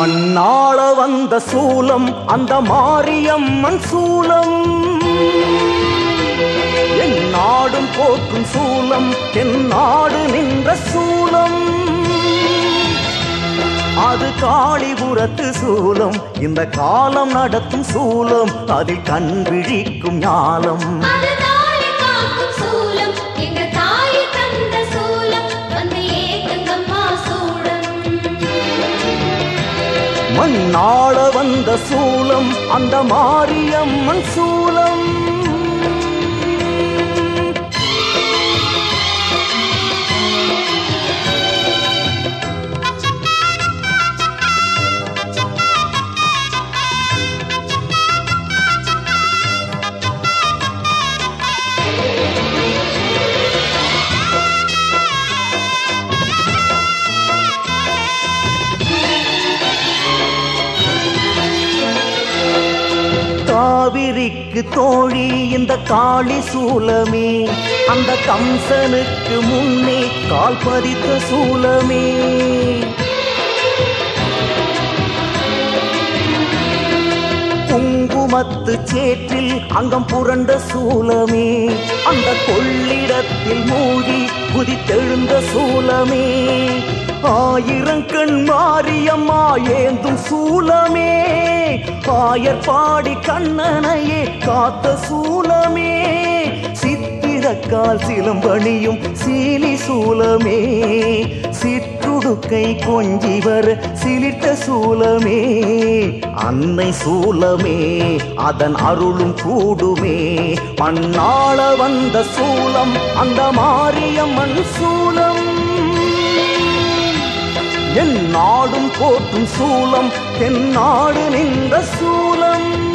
மண்ணாள வந்த சூலம் அந்த மாரியம்மன் சூலம். என் நாடும் போக்கும் சூலம் என் நாடு நின்ற சூலம். அது காளிபுரத்து சூலம் இந்த காலம் நடத்தும் சூலம் அதில் கண் விழிக்கும் ஞாலம். நாட வந்த சூலம் அந்த மாரியம்மன் சூலம். காவிரிக்கு தோழி இந்த காளி சூலமே. அந்த கம்சனுக்கு முன்னே கால் பதித்த சூலமே. குங்குமத்து சேற்றில் அங்கம் புரண்ட சூலமே. அந்த கொள்ளிடத்தில் மூடி குதித்தெழுந்த சூலமே. ஆயிரம் கண் மாரியம்மா ஏந்தும் சூலமே. ஆயர் பாடி கண்ணனையே காத்த சூலமே. சித்திரக்கால் சிலம்பணியும் சீலி சூலமே. சிற்றுடுக்கை கொஞ்சி வர சிலிர்த்த சூலமே. அன்னை சூலமே அதன் அருளும் கூடுமே. மண்ணாள வந்த சூலம் அந்த மாரியம்மன் சூலம். என் நாடும் போற்றும் சூலம் தென் நாடு நின்ற சூலம்.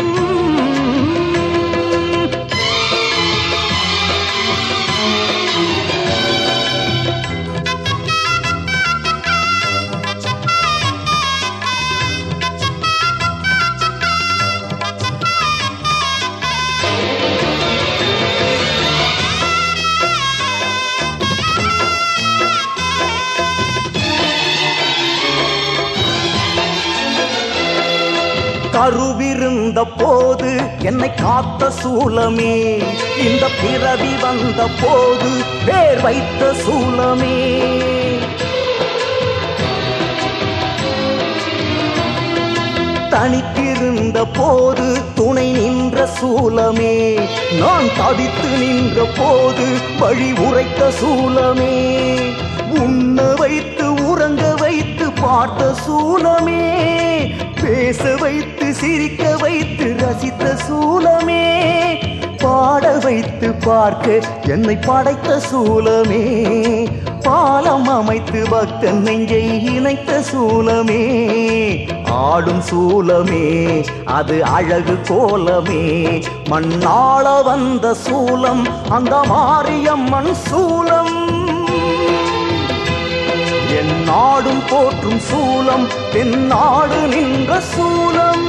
கருவிருந்த போது என்னை காத்த சூலமே. இந்த பிறவி வந்த போது பேர் வைத்த சூலமே. தனித்திருந்த போது துணை நின்ற சூலமே. நான் தவித்து நின்ற போது வழி உரைத்த சூலமே. உண்ண வைத்து உறங்க வைத்து பார்த்த சூலமே பேச வைத்து சிரிக்க வைத்து ரசித்த சூலமே பாட வைத்து பார்க்க என்னை படைத்த சூலமே பாலம் அமைத்து பக்தன் நெஞ்சை இணைத்த சூலமே ஆடும் சூலமே அது அழகு கோலமே மண்ணாள வந்த சூலம் அந்த மாரியம்மன் சூலம். என் நாடும் போற்றும் சூலம் தென் நாடு நின்ற சூலம்.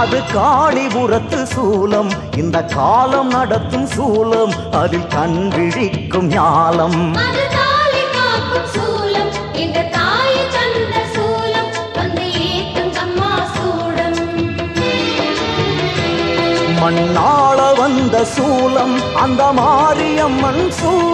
அது காளிபுரத்து சூலம் இந்த காலம் நடத்தும் சூலம் அதில் கண் விழிக்கும் ஞாலம். மண்ணாள வந்த சூலம் அந்த மாரியம்மன் சூலம்.